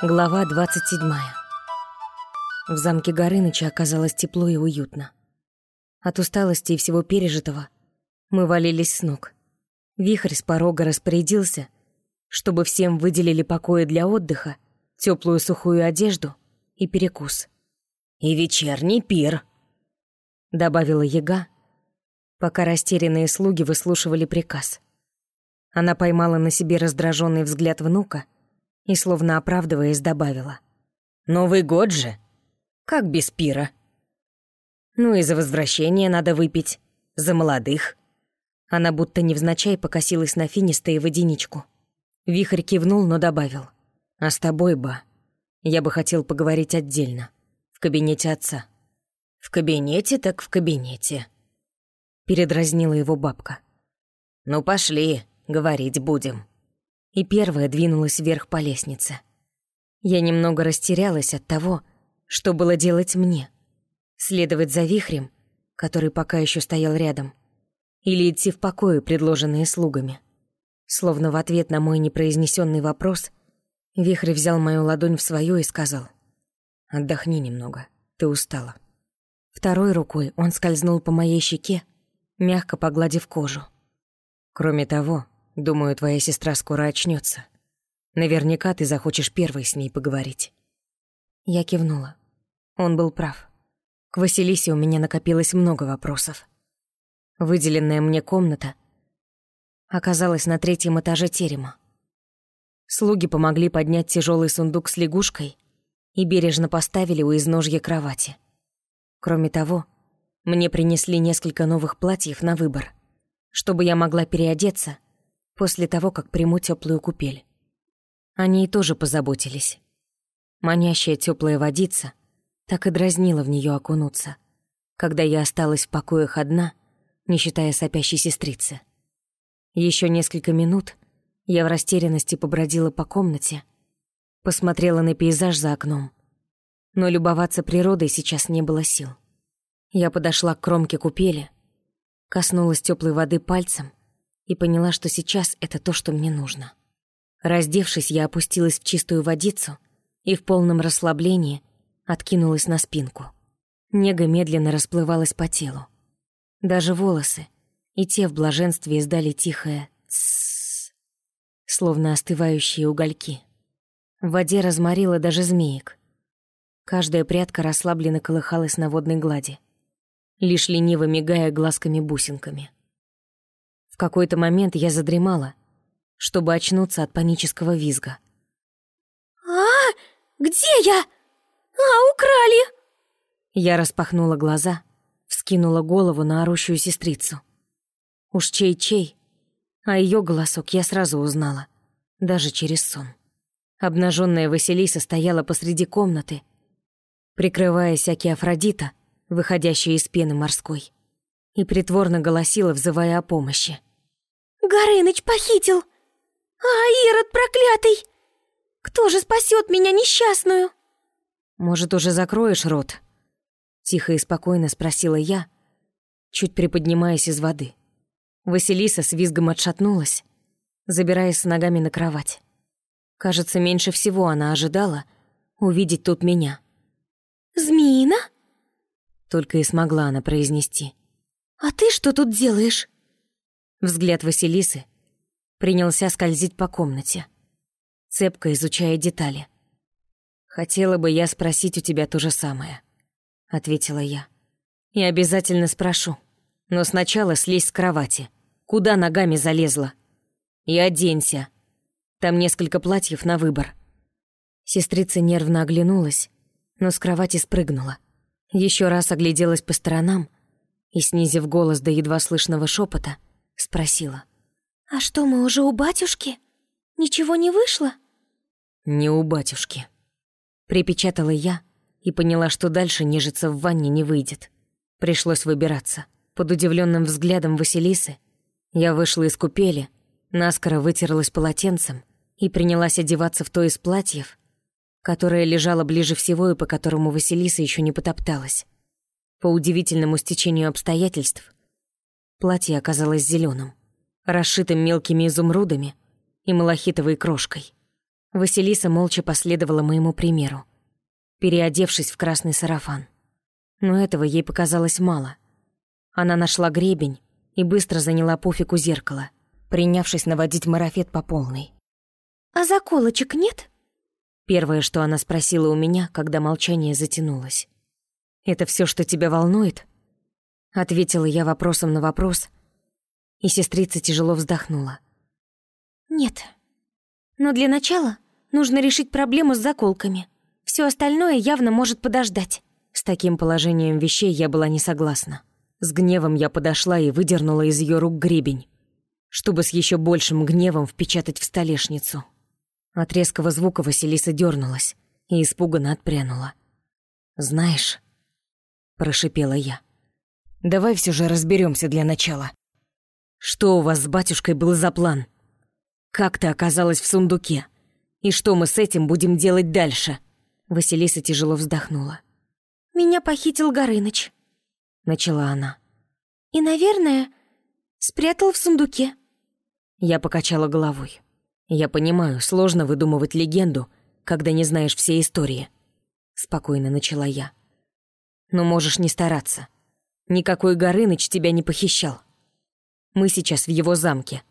Глава 27. В замке Горыныча оказалось тепло и уютно. От усталости и всего пережитого мы валились с ног. Вихрь с порога распорядился, чтобы всем выделили покои для отдыха, теплую сухую одежду и перекус. «И вечерний пир», — добавила яга, пока растерянные слуги выслушивали приказ. Она поймала на себе раздраженный взгляд внука — и, словно оправдываясь, добавила. «Новый год же! Как без пира?» «Ну и за возвращение надо выпить. За молодых». Она будто невзначай покосилась на Финиста и водяничку. Вихрь кивнул, но добавил. «А с тобой, ба, я бы хотел поговорить отдельно. В кабинете отца». «В кабинете так в кабинете», — передразнила его бабка. «Ну пошли, говорить будем» и первая двинулась вверх по лестнице. Я немного растерялась от того, что было делать мне. Следовать за вихрем, который пока еще стоял рядом, или идти в покои, предложенные слугами. Словно в ответ на мой непроизнесенный вопрос, вихрь взял мою ладонь в свою и сказал «Отдохни немного, ты устала». Второй рукой он скользнул по моей щеке, мягко погладив кожу. Кроме того, Думаю, твоя сестра скоро очнется. Наверняка ты захочешь первой с ней поговорить». Я кивнула. Он был прав. К Василисе у меня накопилось много вопросов. Выделенная мне комната оказалась на третьем этаже терема. Слуги помогли поднять тяжелый сундук с лягушкой и бережно поставили у изножья кровати. Кроме того, мне принесли несколько новых платьев на выбор, чтобы я могла переодеться после того, как приму теплую купель. Они и тоже позаботились. Манящая теплая водица так и дразнила в нее окунуться, когда я осталась в покоях одна, не считая сопящей сестрицы. Еще несколько минут я в растерянности побродила по комнате, посмотрела на пейзаж за окном, но любоваться природой сейчас не было сил. Я подошла к кромке купели, коснулась теплой воды пальцем и поняла, что сейчас это то, что мне нужно. Раздевшись, я опустилась в чистую водицу и в полном расслаблении откинулась на спинку. Нега медленно расплывалась по телу. Даже волосы, и те в блаженстве издали тихое «тссс», словно остывающие угольки. В воде разморила даже змеек. Каждая прядка расслабленно колыхалась на водной глади, лишь лениво мигая глазками-бусинками какой-то момент я задремала, чтобы очнуться от панического визга. «А, где я? А, украли!» Я распахнула глаза, вскинула голову на орущую сестрицу. Уж чей-чей, а ее голосок я сразу узнала, даже через сон. Обнаженная Василиса стояла посреди комнаты, прикрываясь оки Афродита, выходящая из пены морской, и притворно голосила, взывая о помощи. Горыныч похитил! А, Ирод проклятый! Кто же спасет меня несчастную?» «Может, уже закроешь рот?» Тихо и спокойно спросила я, чуть приподнимаясь из воды. Василиса с визгом отшатнулась, забираясь с ногами на кровать. Кажется, меньше всего она ожидала увидеть тут меня. «Змеина?» Только и смогла она произнести. «А ты что тут делаешь?» Взгляд Василисы принялся скользить по комнате, цепко изучая детали. «Хотела бы я спросить у тебя то же самое», — ответила я. «И обязательно спрошу. Но сначала слезь с кровати. Куда ногами залезла? И оденься. Там несколько платьев на выбор». Сестрица нервно оглянулась, но с кровати спрыгнула. Еще раз огляделась по сторонам и, снизив голос до едва слышного шепота, Спросила. «А что, мы уже у батюшки? Ничего не вышло?» «Не у батюшки», — припечатала я и поняла, что дальше нежиться в ванне не выйдет. Пришлось выбираться. Под удивленным взглядом Василисы я вышла из купели, наскоро вытерлась полотенцем и принялась одеваться в то из платьев, которое лежало ближе всего и по которому Василиса еще не потопталась. По удивительному стечению обстоятельств Платье оказалось зеленым, расшитым мелкими изумрудами и малахитовой крошкой. Василиса молча последовала моему примеру, переодевшись в красный сарафан. Но этого ей показалось мало. Она нашла гребень и быстро заняла пуфик у зеркала, принявшись наводить марафет по полной. «А заколочек нет?» Первое, что она спросила у меня, когда молчание затянулось. «Это все, что тебя волнует?» Ответила я вопросом на вопрос, и сестрица тяжело вздохнула. «Нет. Но для начала нужно решить проблему с заколками. Все остальное явно может подождать». С таким положением вещей я была не согласна. С гневом я подошла и выдернула из ее рук гребень, чтобы с еще большим гневом впечатать в столешницу. От резкого звука Василиса дернулась и испуганно отпрянула. «Знаешь», — прошипела я, — «давай все же разберемся для начала. Что у вас с батюшкой был за план? Как ты оказалась в сундуке? И что мы с этим будем делать дальше?» Василиса тяжело вздохнула. «Меня похитил Горыныч», — начала она. «И, наверное, спрятал в сундуке». Я покачала головой. Я понимаю, сложно выдумывать легенду, когда не знаешь все истории. Спокойно начала я. Но можешь не стараться. Никакой Горыныч тебя не похищал. Мы сейчас в его замке.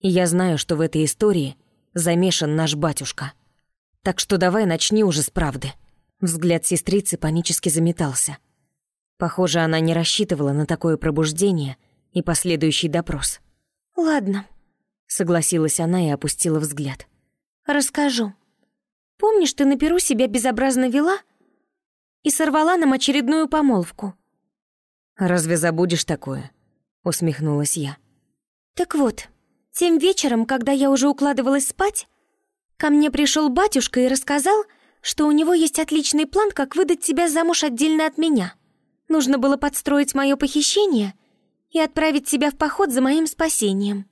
И я знаю, что в этой истории замешан наш батюшка. Так что давай начни уже с правды. Взгляд сестрицы панически заметался. Похоже, она не рассчитывала на такое пробуждение и последующий допрос. «Ладно», Согласилась она и опустила взгляд. «Расскажу. Помнишь, ты на перу себя безобразно вела и сорвала нам очередную помолвку?» «Разве забудешь такое?» Усмехнулась я. «Так вот, тем вечером, когда я уже укладывалась спать, ко мне пришел батюшка и рассказал, что у него есть отличный план, как выдать тебя замуж отдельно от меня. Нужно было подстроить мое похищение и отправить тебя в поход за моим спасением».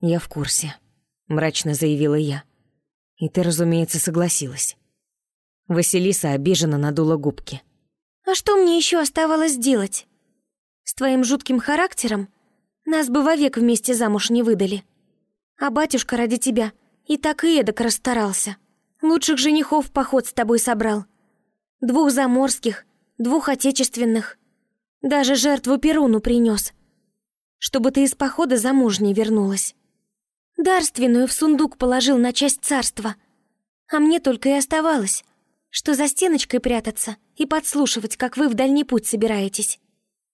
«Я в курсе», — мрачно заявила я. «И ты, разумеется, согласилась». Василиса обиженно надула губки. «А что мне еще оставалось делать? С твоим жутким характером нас бы вовек вместе замуж не выдали. А батюшка ради тебя и так и эдак расстарался. Лучших женихов в поход с тобой собрал. Двух заморских, двух отечественных. Даже жертву Перуну принес, чтобы ты из похода замужней вернулась. Дарственную в сундук положил на часть царства. А мне только и оставалось, что за стеночкой прятаться и подслушивать, как вы в дальний путь собираетесь.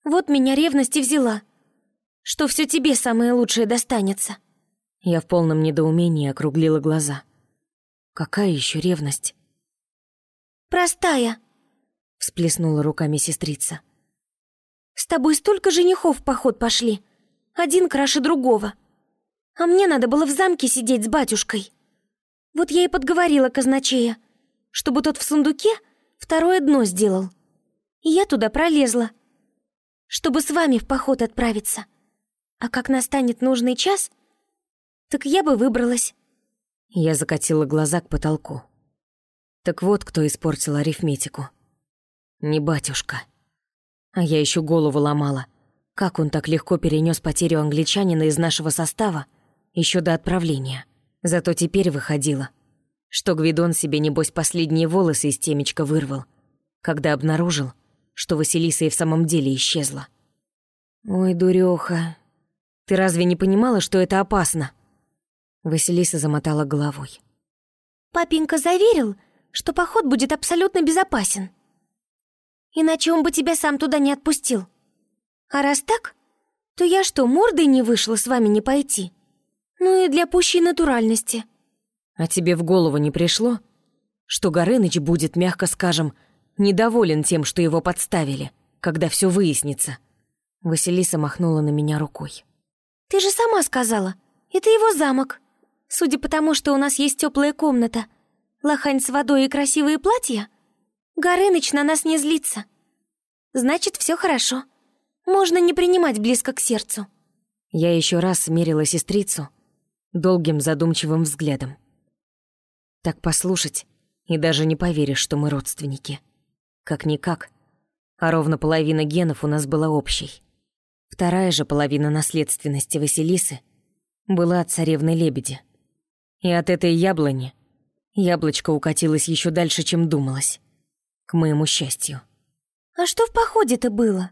Вот меня ревность и взяла, что все тебе самое лучшее достанется. Я в полном недоумении округлила глаза. Какая еще ревность? Простая, всплеснула руками сестрица. С тобой столько женихов в поход пошли, один краше другого — а мне надо было в замке сидеть с батюшкой. Вот я и подговорила казначея, чтобы тот в сундуке второе дно сделал. И я туда пролезла, чтобы с вами в поход отправиться. А как настанет нужный час, так я бы выбралась. Я закатила глаза к потолку. Так вот, кто испортил арифметику. Не батюшка. А я еще голову ломала. Как он так легко перенес потерю англичанина из нашего состава еще до отправления. Зато теперь выходило, что Гвидон себе, небось, последние волосы из темечка вырвал, когда обнаружил, что Василиса и в самом деле исчезла. «Ой, дурёха, ты разве не понимала, что это опасно?» Василиса замотала головой. «Папенька заверил, что поход будет абсолютно безопасен. Иначе он бы тебя сам туда не отпустил. А раз так, то я что, мордой не вышла с вами не пойти?» Ну и для пущей натуральности. А тебе в голову не пришло, что Горыныч будет, мягко скажем, недоволен тем, что его подставили, когда все выяснится? Василиса махнула на меня рукой. Ты же сама сказала, это его замок. Судя по тому, что у нас есть теплая комната, лохань с водой и красивые платья, Горыныч на нас не злится. Значит, все хорошо. Можно не принимать близко к сердцу. Я еще раз смерила сестрицу, долгим задумчивым взглядом. Так послушать, и даже не поверишь, что мы родственники. Как-никак, а ровно половина генов у нас была общей. Вторая же половина наследственности Василисы была от царевны Лебеди. И от этой яблони Яблочко укатилось еще дальше, чем думалось. К моему счастью. «А что в походе-то было?»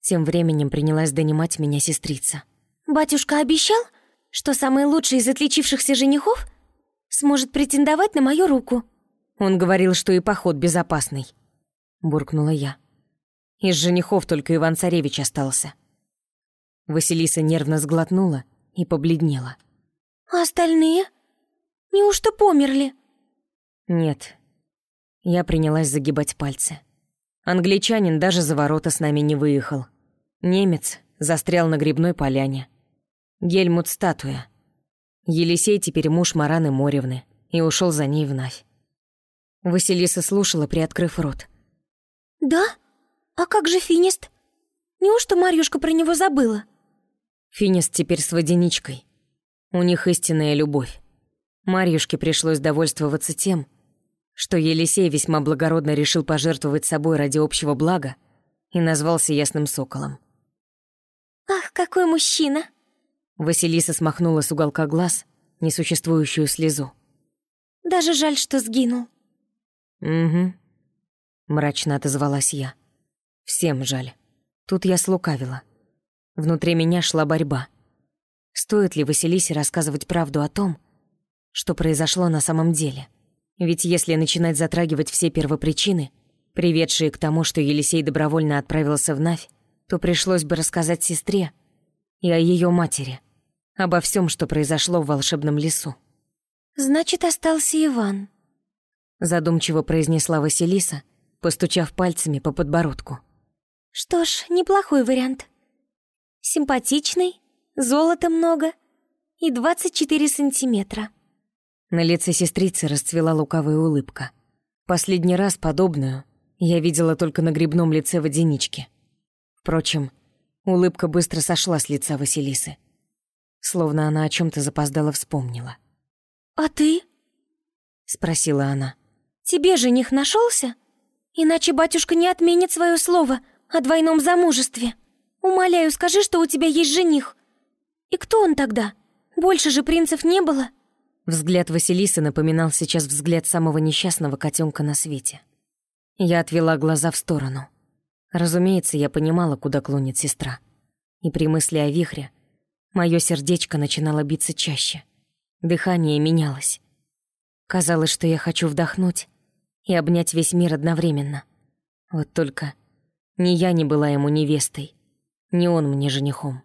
Тем временем принялась донимать меня сестрица. «Батюшка обещал, что самый лучший из отличившихся женихов сможет претендовать на мою руку». «Он говорил, что и поход безопасный», — буркнула я. Из женихов только Иван-Царевич остался. Василиса нервно сглотнула и побледнела. «А остальные? Неужто померли?» «Нет». Я принялась загибать пальцы. Англичанин даже за ворота с нами не выехал. Немец застрял на грибной поляне. Гельмут — статуя. Елисей теперь муж Мараны Моревны и ушел за ней в Навь. Василиса слушала, приоткрыв рот. «Да? А как же Финист? Неужто Марьюшка про него забыла?» Финист теперь с водяничкой. У них истинная любовь. Марьюшке пришлось довольствоваться тем, что Елисей весьма благородно решил пожертвовать собой ради общего блага и назвался Ясным Соколом. «Ах, какой мужчина!» Василиса смахнула с уголка глаз несуществующую слезу. «Даже жаль, что сгинул». «Угу», — мрачно отозвалась я. «Всем жаль. Тут я слукавила. Внутри меня шла борьба. Стоит ли Василисе рассказывать правду о том, что произошло на самом деле? Ведь если начинать затрагивать все первопричины, приведшие к тому, что Елисей добровольно отправился в Навь, то пришлось бы рассказать сестре и о ее матери, обо всем, что произошло в волшебном лесу. «Значит, остался Иван», — задумчиво произнесла Василиса, постучав пальцами по подбородку. «Что ж, неплохой вариант. Симпатичный, золота много и 24 сантиметра». На лице сестрицы расцвела лукавая улыбка. Последний раз подобную я видела только на грибном лице водянички. Впрочем, улыбка быстро сошла с лица Василисы. Словно она о чем то запоздала вспомнила. «А ты?» — спросила она. «Тебе жених нашелся? Иначе батюшка не отменит свое слово о двойном замужестве. Умоляю, скажи, что у тебя есть жених. И кто он тогда? Больше же принцев не было?» Взгляд Василисы напоминал сейчас взгляд самого несчастного котенка на свете. Я отвела глаза в сторону. Разумеется, я понимала, куда клонит сестра. И при мысли о вихре мое сердечко начинало биться чаще. Дыхание менялось. Казалось, что я хочу вдохнуть и обнять весь мир одновременно. Вот только ни я не была ему невестой, ни он мне женихом.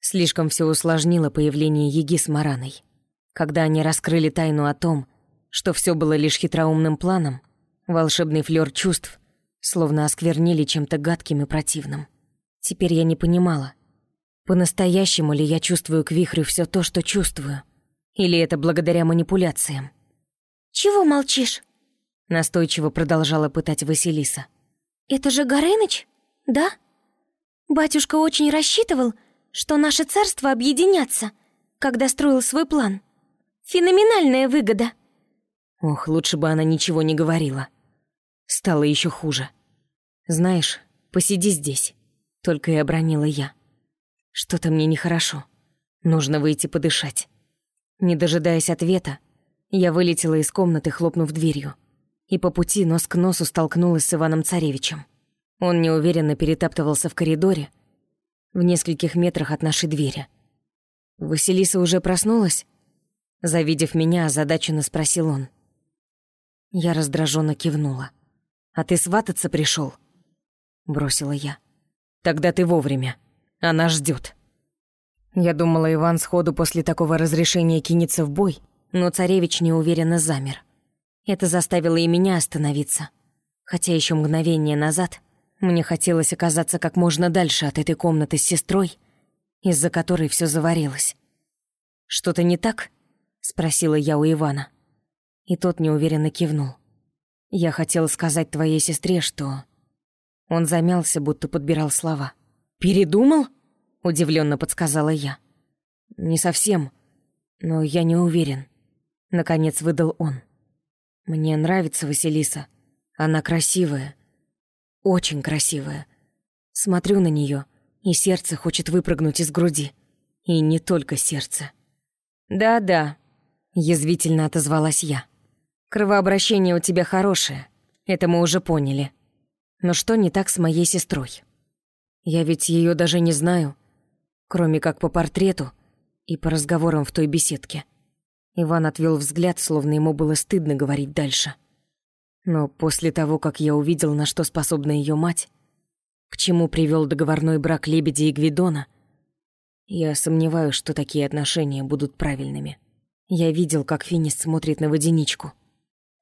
Слишком все усложнило появление Еги с Мараной. Когда они раскрыли тайну о том, что все было лишь хитроумным планом, волшебный флёр чувств словно осквернили чем-то гадким и противным. Теперь я не понимала, по-настоящему ли я чувствую к вихрю все то, что чувствую, или это благодаря манипуляциям. «Чего молчишь?» Настойчиво продолжала пытать Василиса. «Это же Горыныч, да? Батюшка очень рассчитывал, что наши царства объединятся, когда строил свой план. Феноменальная выгода!» Ох, лучше бы она ничего не говорила. Стало еще хуже. «Знаешь, посиди здесь», — только и обронила я. «Что-то мне нехорошо. Нужно выйти подышать». Не дожидаясь ответа, я вылетела из комнаты, хлопнув дверью, и по пути нос к носу столкнулась с Иваном Царевичем. Он неуверенно перетаптывался в коридоре, в нескольких метрах от нашей двери. «Василиса уже проснулась?» Завидев меня, озадаченно спросил он. Я раздраженно кивнула. «А ты свататься пришел? Бросила я. «Тогда ты вовремя. Она ждет. Я думала, Иван сходу после такого разрешения кинется в бой, но царевич неуверенно замер. Это заставило и меня остановиться. Хотя еще мгновение назад мне хотелось оказаться как можно дальше от этой комнаты с сестрой, из-за которой все заварилось. «Что-то не так?» — спросила я у Ивана. И тот неуверенно кивнул. «Я хотела сказать твоей сестре, что...» Он замялся, будто подбирал слова. «Передумал?» — удивленно подсказала я. «Не совсем, но я не уверен». Наконец выдал он. «Мне нравится Василиса. Она красивая. Очень красивая. Смотрю на нее, и сердце хочет выпрыгнуть из груди. И не только сердце». «Да-да», — язвительно отозвалась я. Кровообращение у тебя хорошее, это мы уже поняли. Но что не так с моей сестрой? Я ведь ее даже не знаю, кроме как по портрету и по разговорам в той беседке. Иван отвел взгляд, словно ему было стыдно говорить дальше. Но после того, как я увидел, на что способна ее мать, к чему привел договорной брак Лебедя и Гвидона, я сомневаюсь, что такие отношения будут правильными. Я видел, как Финис смотрит на водяничку.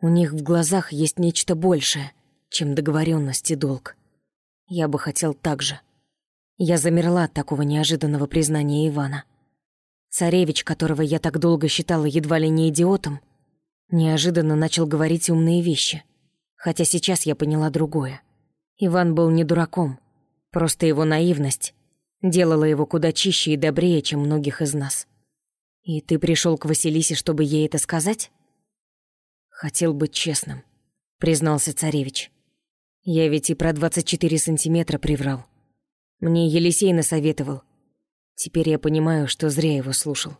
У них в глазах есть нечто большее, чем договоренность и долг. Я бы хотел так же. Я замерла от такого неожиданного признания Ивана. Царевич, которого я так долго считала едва ли не идиотом, неожиданно начал говорить умные вещи. Хотя сейчас я поняла другое. Иван был не дураком, просто его наивность делала его куда чище и добрее, чем многих из нас. И ты пришел к Василисе, чтобы ей это сказать? Хотел быть честным, признался царевич. Я ведь и про 24 сантиметра приврал. Мне Елисей насоветовал. Теперь я понимаю, что зря его слушал.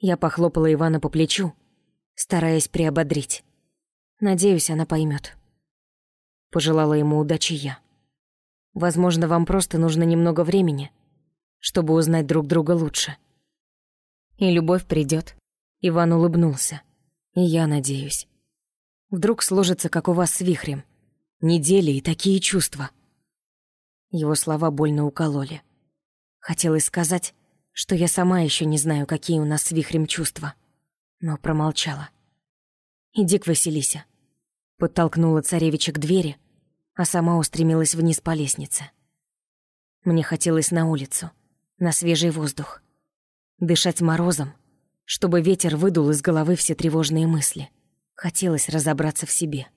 Я похлопала Ивана по плечу, стараясь приободрить. Надеюсь, она поймет. Пожелала ему удачи я. Возможно, вам просто нужно немного времени, чтобы узнать друг друга лучше. И любовь придет. Иван улыбнулся. И я надеюсь. Вдруг сложится, как у вас с вихрем. Недели и такие чувства. Его слова больно укололи. Хотелось сказать, что я сама еще не знаю, какие у нас с вихрем чувства, но промолчала. «Иди к Василисе», — подтолкнула царевича к двери, а сама устремилась вниз по лестнице. Мне хотелось на улицу, на свежий воздух, дышать морозом, чтобы ветер выдул из головы все тревожные мысли. Хотелось разобраться в себе.